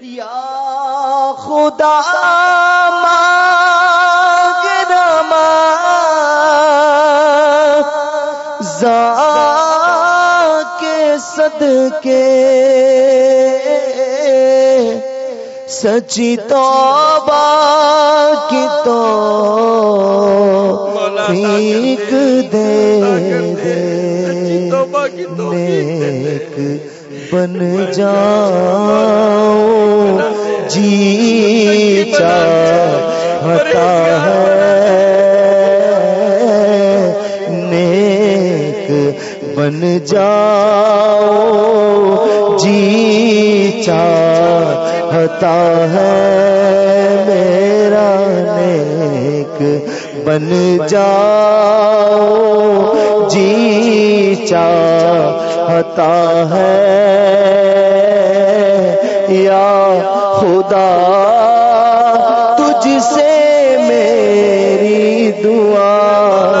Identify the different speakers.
Speaker 1: یا خدا مانگ رما زا کے صدقے سچی توبہ کی تو فیق دے دے نیک بن جی چاہتا ہے۔ نیک بن جاؤ جی چاہتا ہے۔ میرا نیک بن جاؤ جی چاہتا ہے۔ یا خدا تجھ میری دعا